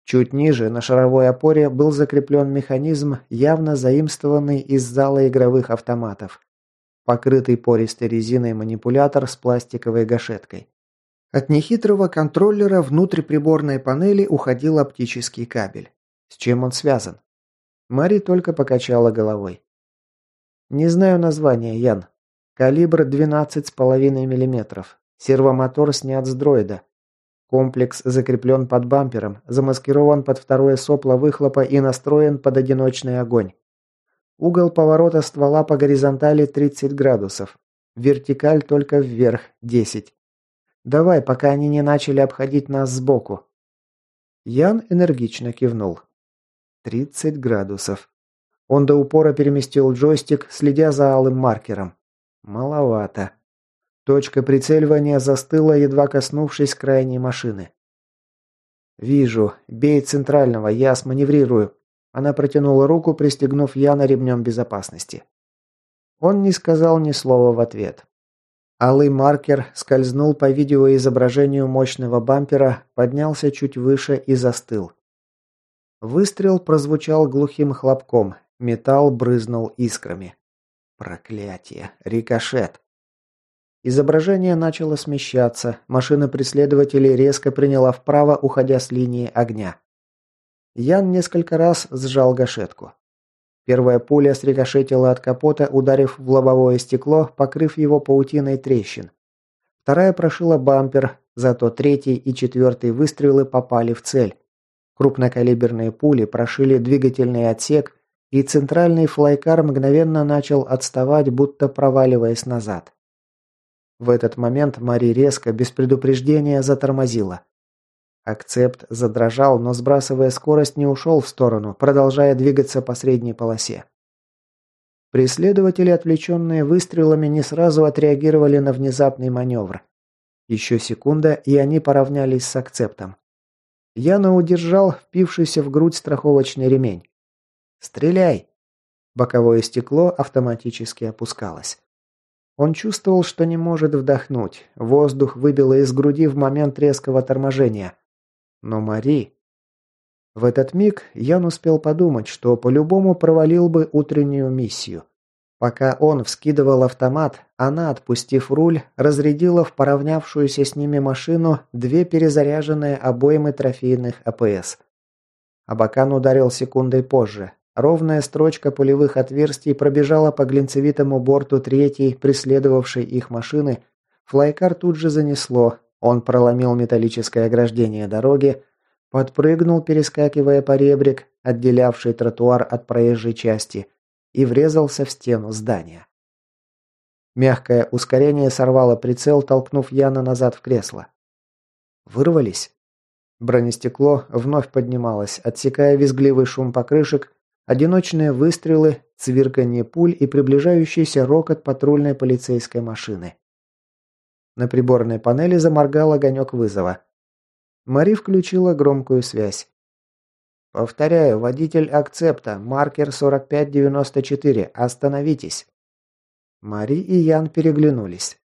Чуть ниже, на шаровой опоре, был закреплен механизм, явно заимствованный из зала игровых автоматов покрытый пористой резиной манипулятор с пластиковой гашеткой. От нехитрого контроллера внутрь приборной панели уходил оптический кабель. С чем он связан? Мари только покачала головой. «Не знаю названия, Ян. Калибр 12,5 мм. Сервомотор снят с дроида. Комплекс закреплен под бампером, замаскирован под второе сопло выхлопа и настроен под одиночный огонь. Угол поворота ствола по горизонтали 30 градусов. Вертикаль только вверх 10. Давай, пока они не начали обходить нас сбоку. Ян энергично кивнул. 30 градусов. Он до упора переместил джойстик, следя за алым маркером. Маловато. Точка прицеливания застыла, едва коснувшись крайней машины. «Вижу. Бей центрального, я сманеврирую», она протянула руку, пристегнув Яна ремнем безопасности. Он не сказал ни слова в ответ. Алый маркер скользнул по видеоизображению мощного бампера, поднялся чуть выше и застыл. Выстрел прозвучал глухим хлопком, металл брызнул искрами. Проклятие, рикошет. Изображение начало смещаться, машина преследователей резко приняла вправо, уходя с линии огня. Ян несколько раз сжал гашетку. Первая пуля срикошетила от капота, ударив в лобовое стекло, покрыв его паутиной трещин. Вторая прошила бампер, зато третий и четвертый выстрелы попали в цель. Крупнокалиберные пули прошили двигательный отсек, и центральный флайкар мгновенно начал отставать, будто проваливаясь назад. В этот момент Мари резко, без предупреждения, затормозила. Акцепт задрожал, но сбрасывая скорость, не ушел в сторону, продолжая двигаться по средней полосе. Преследователи, отвлеченные выстрелами, не сразу отреагировали на внезапный маневр. Еще секунда, и они поравнялись с акцептом. Яна удержал впившийся в грудь страховочный ремень. «Стреляй!» Боковое стекло автоматически опускалось. Он чувствовал, что не может вдохнуть. Воздух выбило из груди в момент резкого торможения. Но Мари... В этот миг Ян успел подумать, что по-любому провалил бы утреннюю миссию. Пока он вскидывал автомат, она, отпустив руль, разрядила в поравнявшуюся с ними машину две перезаряженные обоймы трофейных АПС. Абакан ударил секундой позже. Ровная строчка пулевых отверстий пробежала по глинцевитому борту третьей, преследовавшей их машины. Флайкар тут же занесло, он проломил металлическое ограждение дороги, подпрыгнул, перескакивая по ребрик, отделявший тротуар от проезжей части, и врезался в стену здания. Мягкое ускорение сорвало прицел, толкнув Яна назад в кресло. Вырвались. Бронестекло вновь поднималось, отсекая визгливый шум покрышек, одиночные выстрелы, цвирканье пуль и приближающийся рокот патрульной полицейской машины. На приборной панели заморгал огонек вызова. Мари включила громкую связь. «Повторяю, водитель акцепта, маркер 4594, остановитесь». Мари и Ян переглянулись.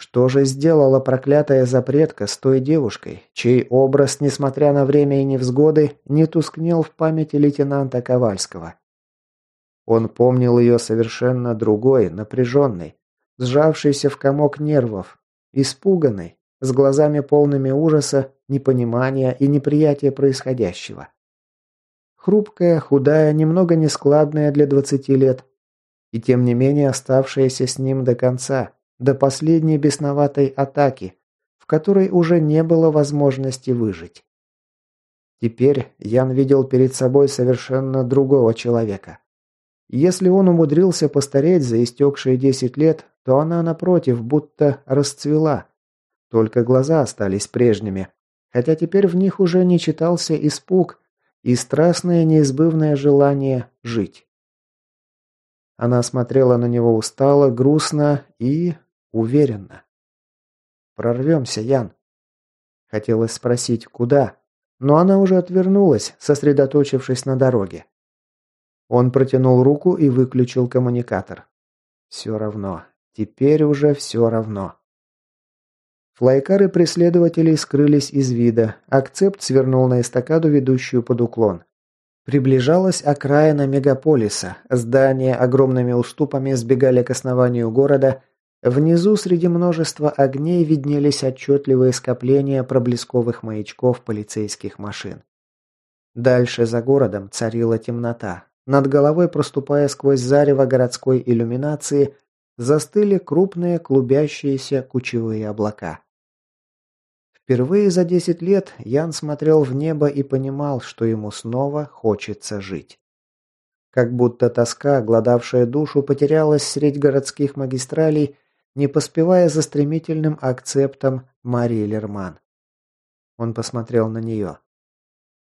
Что же сделала проклятая запретка с той девушкой, чей образ, несмотря на время и невзгоды, не тускнел в памяти лейтенанта Ковальского? Он помнил ее совершенно другой, напряженной, сжавшийся в комок нервов, испуганной, с глазами полными ужаса, непонимания и неприятия происходящего. Хрупкая, худая, немного нескладная для двадцати лет, и тем не менее оставшаяся с ним до конца, до последней бесноватой атаки, в которой уже не было возможности выжить. Теперь Ян видел перед собой совершенно другого человека. Если он умудрился постареть за истекшие десять лет, то она, напротив, будто расцвела. Только глаза остались прежними, хотя теперь в них уже не читался испуг и страстное неизбывное желание жить. Она смотрела на него устало, грустно и уверенно. «Прорвемся, Ян». Хотелось спросить, куда, но она уже отвернулась, сосредоточившись на дороге. Он протянул руку и выключил коммуникатор. Все равно. Теперь уже все равно. Флайкары преследователей скрылись из вида. Акцепт свернул на эстакаду, ведущую под уклон. Приближалась окраина мегаполиса. Здания огромными уступами сбегали к основанию города. Внизу среди множества огней виднелись отчетливые скопления проблесковых маячков полицейских машин. Дальше за городом царила темнота. Над головой, проступая сквозь зарево городской иллюминации, застыли крупные клубящиеся кучевые облака. Впервые за десять лет Ян смотрел в небо и понимал, что ему снова хочется жить. Как будто тоска, гладавшая душу, потерялась средь городских магистралей, не поспевая за стремительным акцептом Марии Лерман. Он посмотрел на нее.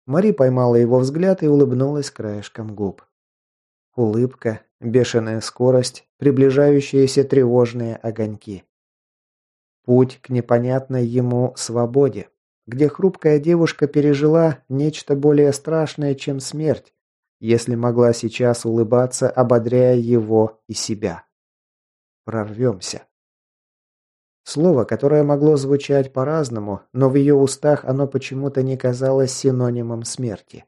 Мари поймала его взгляд и улыбнулась краешком губ. Улыбка, бешеная скорость, приближающиеся тревожные огоньки. Путь к непонятной ему свободе, где хрупкая девушка пережила нечто более страшное, чем смерть, если могла сейчас улыбаться, ободряя его и себя. Прорвемся. Слово, которое могло звучать по-разному, но в ее устах оно почему-то не казалось синонимом смерти.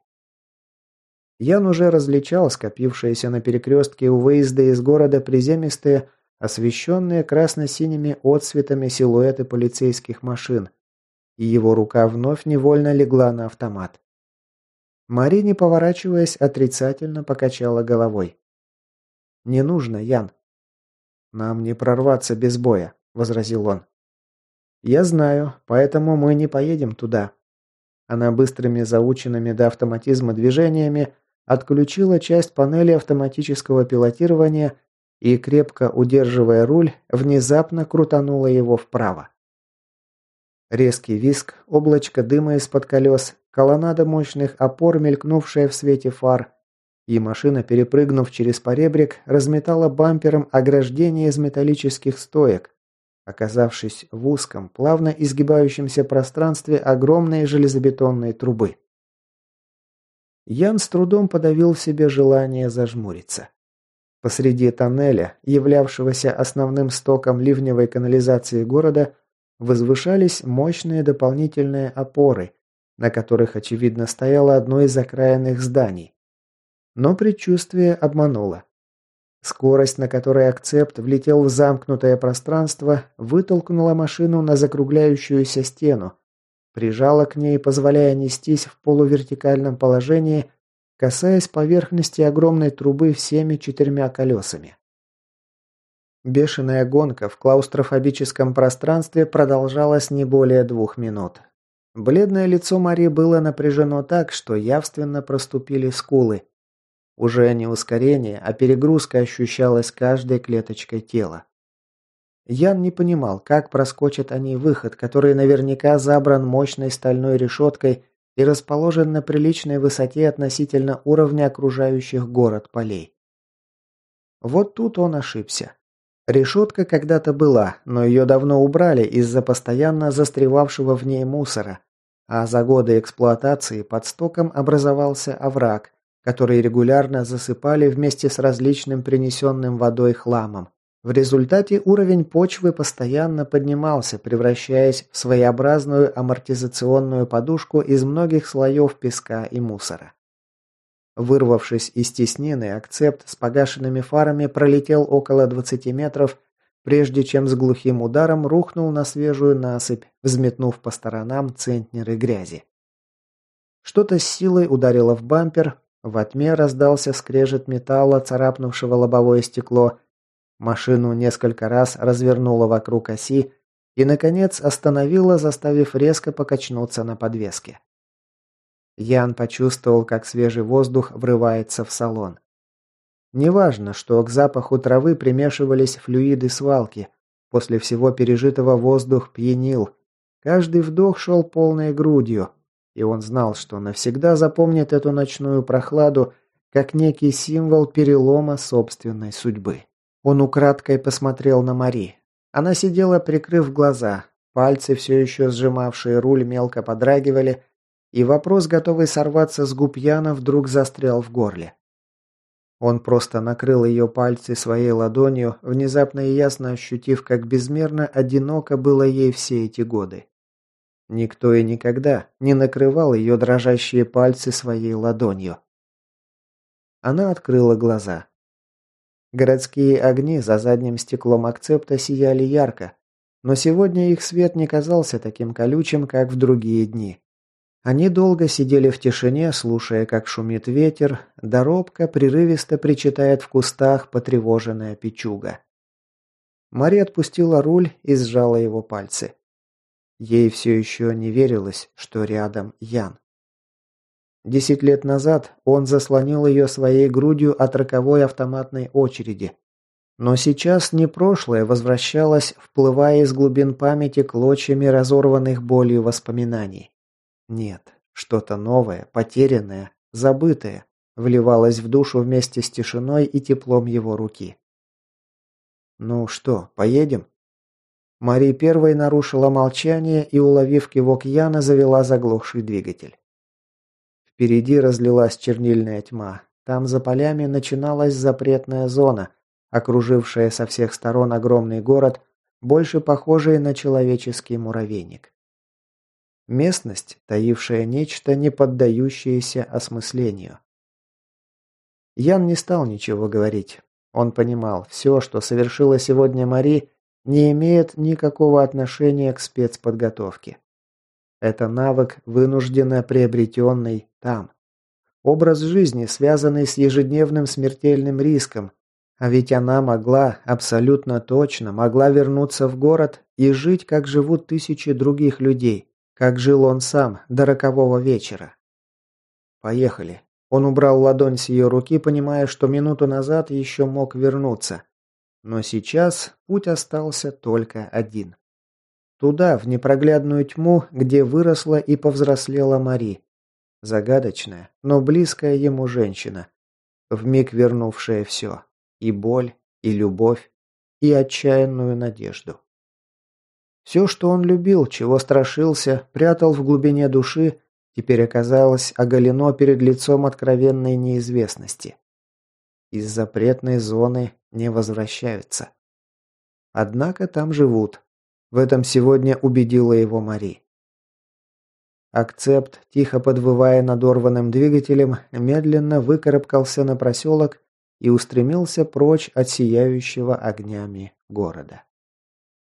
Ян уже различал скопившиеся на перекрестке у выезда из города приземистые, освещенные красно-синими отсветами силуэты полицейских машин, и его рука вновь невольно легла на автомат. Мари, не поворачиваясь, отрицательно покачала головой. «Не нужно, Ян». «Нам не прорваться без боя возразил он. «Я знаю, поэтому мы не поедем туда». Она быстрыми заученными до автоматизма движениями отключила часть панели автоматического пилотирования и, крепко удерживая руль, внезапно крутанула его вправо. Резкий виск, облачко дыма из-под колес, колоннада мощных опор, мелькнувшая в свете фар, и машина, перепрыгнув через поребрик, разметала бампером ограждение из металлических стоек, оказавшись в узком, плавно изгибающемся пространстве огромной железобетонной трубы. Ян с трудом подавил в себе желание зажмуриться. Посреди тоннеля, являвшегося основным стоком ливневой канализации города, возвышались мощные дополнительные опоры, на которых, очевидно, стояло одно из окраинных зданий. Но предчувствие обмануло. Скорость, на которой акцепт влетел в замкнутое пространство, вытолкнула машину на закругляющуюся стену, прижала к ней, позволяя нестись в полувертикальном положении, касаясь поверхности огромной трубы всеми четырьмя колесами. Бешеная гонка в клаустрофобическом пространстве продолжалась не более двух минут. Бледное лицо Мари было напряжено так, что явственно проступили скулы. Уже не ускорение, а перегрузка ощущалась каждой клеточкой тела. Ян не понимал, как проскочат они выход, который наверняка забран мощной стальной решеткой и расположен на приличной высоте относительно уровня окружающих город полей. Вот тут он ошибся. Решетка когда-то была, но ее давно убрали из-за постоянно застревавшего в ней мусора, а за годы эксплуатации под стоком образовался овраг, которые регулярно засыпали вместе с различным принесенным водой хламом. В результате уровень почвы постоянно поднимался, превращаясь в своеобразную амортизационную подушку из многих слоев песка и мусора. Вырвавшись из теснины, акцепт с погашенными фарами пролетел около 20 метров, прежде чем с глухим ударом рухнул на свежую насыпь, взметнув по сторонам центнеры грязи. Что-то с силой ударило в бампер, во тьме раздался скрежет металла, царапнувшего лобовое стекло. Машину несколько раз развернуло вокруг оси и, наконец, остановило, заставив резко покачнуться на подвеске. Ян почувствовал, как свежий воздух врывается в салон. Неважно, что к запаху травы примешивались флюиды свалки. После всего пережитого воздух пьянил. Каждый вдох шел полной грудью, и он знал, что навсегда запомнит эту ночную прохладу как некий символ перелома собственной судьбы. Он украдкой посмотрел на Мари. Она сидела, прикрыв глаза. Пальцы, все еще сжимавшие руль, мелко подрагивали, и вопрос, готовый сорваться с губ Яна, вдруг застрял в горле. Он просто накрыл ее пальцы своей ладонью, внезапно и ясно ощутив, как безмерно одиноко было ей все эти годы. Никто и никогда не накрывал ее дрожащие пальцы своей ладонью. Она открыла глаза. Городские огни за задним стеклом акцепта сияли ярко, но сегодня их свет не казался таким колючим, как в другие дни. Они долго сидели в тишине, слушая, как шумит ветер, доробка прерывисто причитает в кустах потревоженная печуга. Мария отпустила руль и сжала его пальцы. Ей все еще не верилось, что рядом Ян. Десять лет назад он заслонил ее своей грудью от роковой автоматной очереди. Но сейчас не прошлое возвращалось, вплывая из глубин памяти клочьями разорванных болью воспоминаний. Нет, что-то новое, потерянное, забытое, вливалось в душу вместе с тишиной и теплом его руки. «Ну что, поедем?» Мари первой нарушила молчание и, уловив кивок Яна, завела заглохший двигатель. Впереди разлилась чернильная тьма. Там за полями начиналась запретная зона, окружившая со всех сторон огромный город, больше похожий на человеческий муравейник. Местность, таившая нечто, не поддающееся осмыслению. Ян не стал ничего говорить. Он понимал, все, что совершила сегодня Мари, не имеет никакого отношения к спецподготовке. Это навык, вынужденно приобретенный там. Образ жизни, связанный с ежедневным смертельным риском. А ведь она могла, абсолютно точно, могла вернуться в город и жить, как живут тысячи других людей, как жил он сам до рокового вечера. Поехали. Он убрал ладонь с ее руки, понимая, что минуту назад еще мог вернуться. Но сейчас путь остался только один. Туда, в непроглядную тьму, где выросла и повзрослела Мари. Загадочная, но близкая ему женщина. Вмиг вернувшая все. И боль, и любовь, и отчаянную надежду. Все, что он любил, чего страшился, прятал в глубине души, теперь оказалось оголено перед лицом откровенной неизвестности. Из запретной зоны не возвращаются. Однако там живут. В этом сегодня убедила его Мари. Акцепт, тихо подвывая надорванным двигателем, медленно выкарабкался на проселок и устремился прочь от сияющего огнями города.